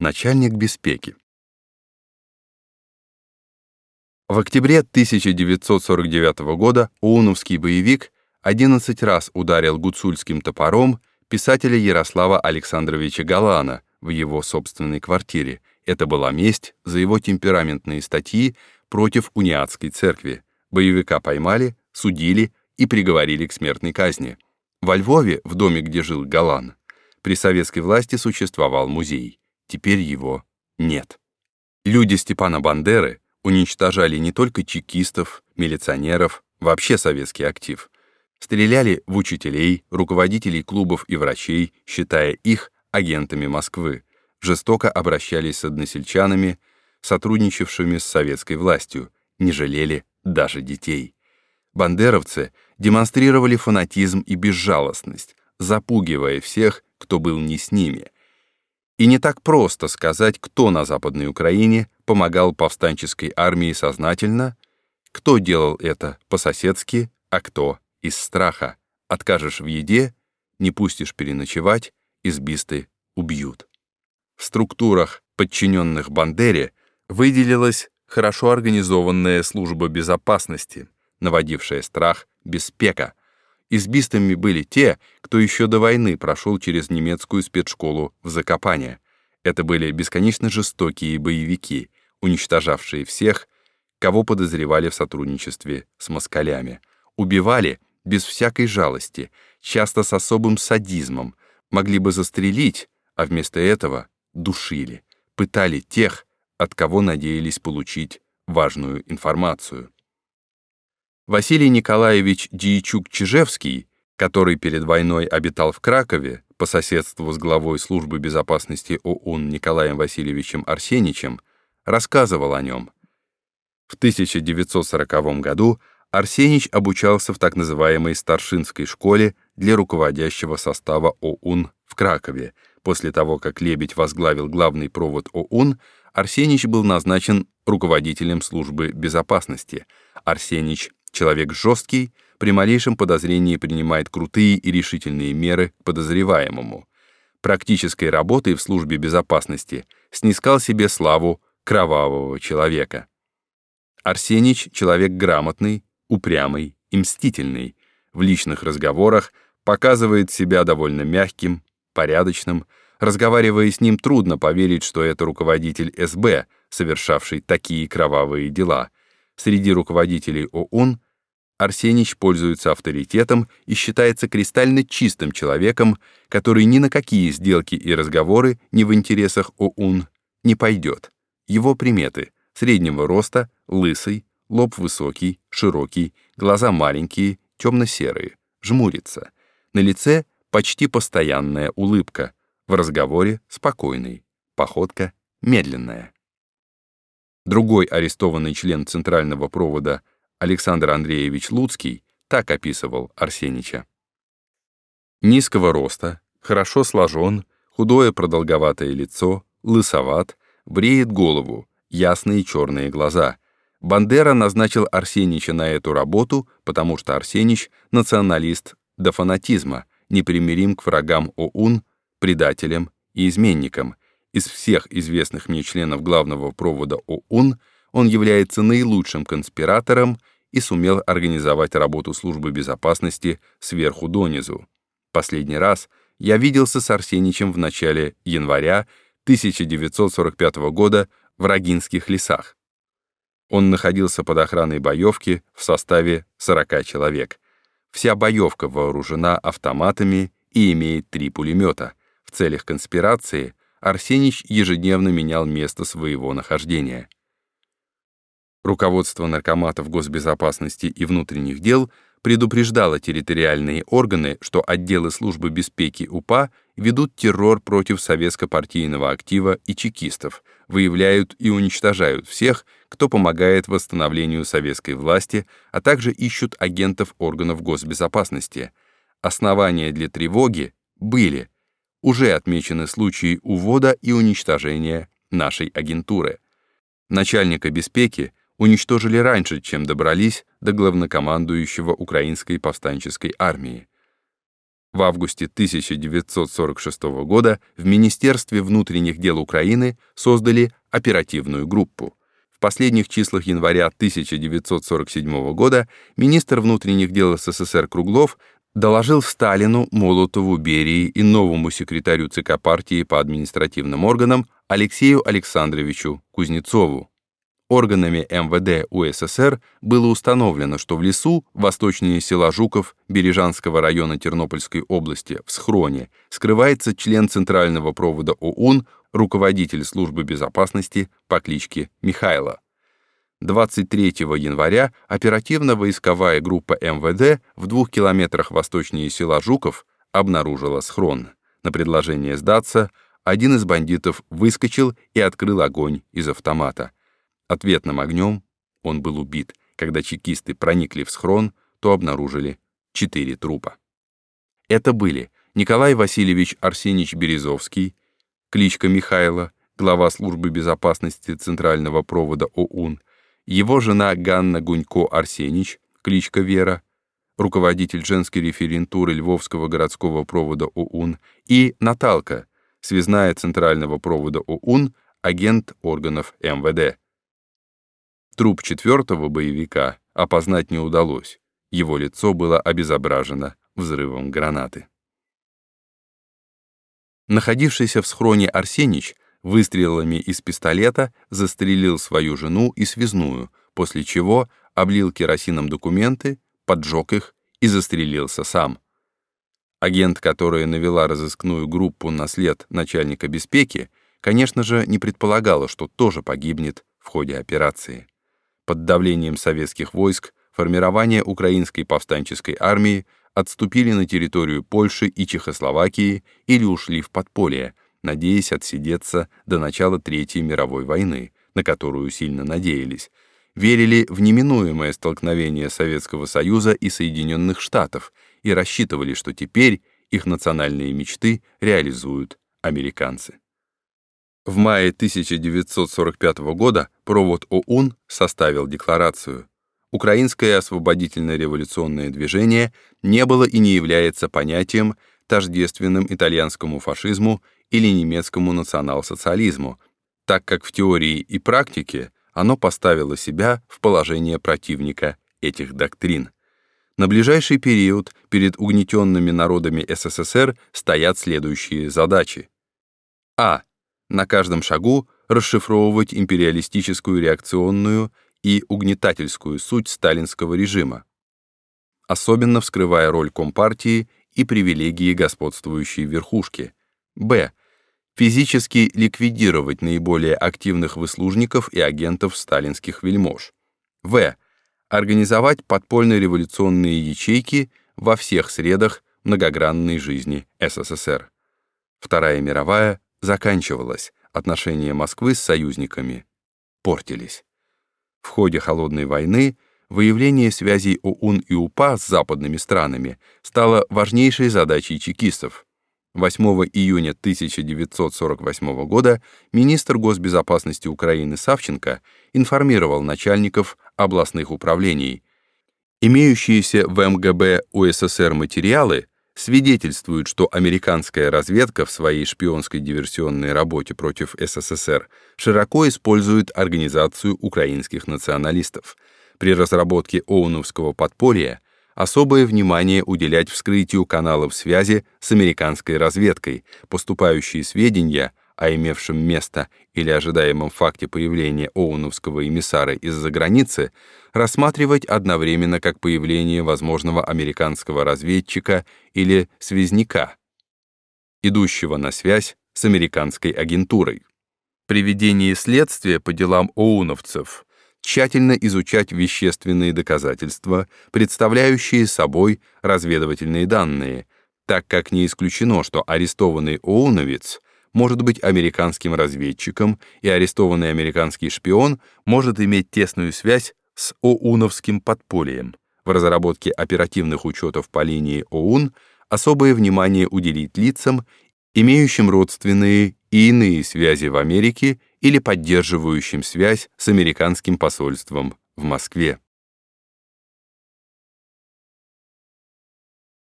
Начальник беспеки. В октябре 1949 года ОУНовский боевик 11 раз ударил гуцульским топором писателя Ярослава Александровича Галана в его собственной квартире. Это была месть за его темпераментные статьи против униатской церкви. Боевика поймали, судили и приговорили к смертной казни. Во Львове, в доме, где жил Галан, при советской власти существовал музей. Теперь его нет. Люди Степана Бандеры уничтожали не только чекистов, милиционеров, вообще советский актив. Стреляли в учителей, руководителей клубов и врачей, считая их агентами Москвы. Жестоко обращались с односельчанами, сотрудничавшими с советской властью, не жалели даже детей. Бандеровцы демонстрировали фанатизм и безжалостность, запугивая всех, кто был не с ними — и не так просто сказать, кто на Западной Украине помогал повстанческой армии сознательно, кто делал это по-соседски, а кто из страха. Откажешь в еде, не пустишь переночевать, избисты убьют. В структурах, подчиненных Бандере, выделилась хорошо организованная служба безопасности, наводившая страх без пека, Избистыми были те, кто еще до войны прошел через немецкую спецшколу в Закопане. Это были бесконечно жестокие боевики, уничтожавшие всех, кого подозревали в сотрудничестве с москалями. Убивали без всякой жалости, часто с особым садизмом, могли бы застрелить, а вместо этого душили, пытали тех, от кого надеялись получить важную информацию. Василий Николаевич Дьячук-Чижевский, который перед войной обитал в Кракове по соседству с главой службы безопасности ОУН Николаем Васильевичем Арсеничем, рассказывал о нем. В 1940 году Арсенич обучался в так называемой старшинской школе для руководящего состава ОУН в Кракове. После того, как Лебедь возглавил главный провод ОУН, Арсенич был назначен руководителем службы безопасности. Арсенич Человек жесткий, при малейшем подозрении принимает крутые и решительные меры к подозреваемому. Практической работой в службе безопасности снискал себе славу кровавого человека. Арсенич — человек грамотный, упрямый и мстительный. В личных разговорах показывает себя довольно мягким, порядочным. Разговаривая с ним, трудно поверить, что это руководитель СБ, совершавший такие кровавые дела — Среди руководителей ОУН Арсенич пользуется авторитетом и считается кристально чистым человеком, который ни на какие сделки и разговоры не в интересах ОУН не пойдет. Его приметы — среднего роста, лысый, лоб высокий, широкий, глаза маленькие, темно-серые, жмурится. На лице почти постоянная улыбка, в разговоре спокойный, походка медленная. Другой арестованный член Центрального провода Александр Андреевич Луцкий так описывал Арсенича. Низкого роста, хорошо сложен, худое продолговатое лицо, лысоват, бреет голову, ясные черные глаза. Бандера назначил Арсенича на эту работу, потому что Арсенич — националист до фанатизма, непримирим к врагам ОУН, предателям и изменникам, из всех известных мне членов главного провода ОУН он является наилучшим конспиратором и сумел организовать работу службы безопасности сверху донизу. Последний раз я виделся с Арсеничем в начале января 1945 года в Рогинских лесах. Он находился под охраной боевки в составе 40 человек. Вся боевка вооружена автоматами и имеет три пулемета. В целях конспирации Арсенич ежедневно менял место своего нахождения. Руководство наркоматов госбезопасности и внутренних дел предупреждало территориальные органы, что отделы службы беспеки УПА ведут террор против советско-партийного актива и чекистов, выявляют и уничтожают всех, кто помогает восстановлению советской власти, а также ищут агентов органов госбезопасности. Основания для тревоги были — уже отмечены случаи увода и уничтожения нашей агентуры. Начальника беспеки уничтожили раньше, чем добрались до главнокомандующего украинской повстанческой армии. В августе 1946 года в Министерстве внутренних дел Украины создали оперативную группу. В последних числах января 1947 года министр внутренних дел СССР Круглов доложил Сталину, Молотову, Берии и новому секретарю ЦК партии по административным органам Алексею Александровичу Кузнецову. Органами МВД УССР было установлено, что в лесу восточнее села Жуков Бережанского района Тернопольской области в Схроне скрывается член Центрального провода ОУН, руководитель службы безопасности по кличке Михайло. 23 января оперативно-войсковая группа МВД в двух километрах восточнее села Жуков обнаружила схрон. На предложение сдаться один из бандитов выскочил и открыл огонь из автомата. Ответным огнем он был убит. Когда чекисты проникли в схрон, то обнаружили четыре трупа. Это были Николай Васильевич Арсеньевич Березовский, кличка Михайла, глава службы безопасности Центрального провода ОУН, его жена Ганна Гунько Арсеньевич, кличка Вера, руководитель женской референтуры Львовского городского провода ОУН, и Наталка, связная Центрального провода ОУН, агент органов МВД. Труп четвертого боевика опознать не удалось. Его лицо было обезображено взрывом гранаты. Находившийся в схроне Арсенич выстрелами из пистолета застрелил свою жену и связную, после чего облил керосином документы, поджег их и застрелился сам. Агент, которая навела разыскную группу на след начальника беспеки, конечно же, не предполагала, что тоже погибнет в ходе операции под давлением советских войск формирование украинской повстанческой армии отступили на территорию Польши и Чехословакии или ушли в подполье, надеясь отсидеться до начала Третьей мировой войны, на которую сильно надеялись, верили в неминуемое столкновение Советского Союза и Соединенных Штатов и рассчитывали, что теперь их национальные мечты реализуют американцы. В мае 1945 года провод ОУН составил декларацию. Украинское освободительное революционное движение не было и не является понятием, тождественным итальянскому фашизму или немецкому национал-социализму, так как в теории и практике оно поставило себя в положение противника этих доктрин. На ближайший период перед угнетенными народами СССР стоят следующие задачи. А на каждом шагу расшифровывать империалистическую реакционную и угнетательскую суть сталинского режима, особенно вскрывая роль Компартии и привилегии господствующей верхушки. Б. Физически ликвидировать наиболее активных выслужников и агентов сталинских вельмож. В. Организовать подпольные революционные ячейки во всех средах многогранной жизни СССР. Вторая мировая заканчивалась, отношения Москвы с союзниками портились. В ходе Холодной войны выявление связей ОУН и УПА с западными странами стало важнейшей задачей чекистов. 8 июня 1948 года министр госбезопасности Украины Савченко информировал начальников областных управлений. Имеющиеся в МГБ УССР материалы свидетельствуют, что американская разведка в своей шпионской диверсионной работе против СССР широко использует организацию украинских националистов. При разработке ОУНовского подполья особое внимание уделять вскрытию каналов связи с американской разведкой, поступающие сведения о имевшем место или ожидаемом факте появления оуновского эмиссара из-за границы рассматривать одновременно как появление возможного американского разведчика или связняка, идущего на связь с американской агентурой. При ведении следствия по делам оуновцев тщательно изучать вещественные доказательства, представляющие собой разведывательные данные, так как не исключено, что арестованный оуновец может быть американским разведчиком, и арестованный американский шпион может иметь тесную связь с ОУНовским подпольем. В разработке оперативных учетов по линии ОУН особое внимание уделить лицам, имеющим родственные и иные связи в Америке или поддерживающим связь с американским посольством в Москве.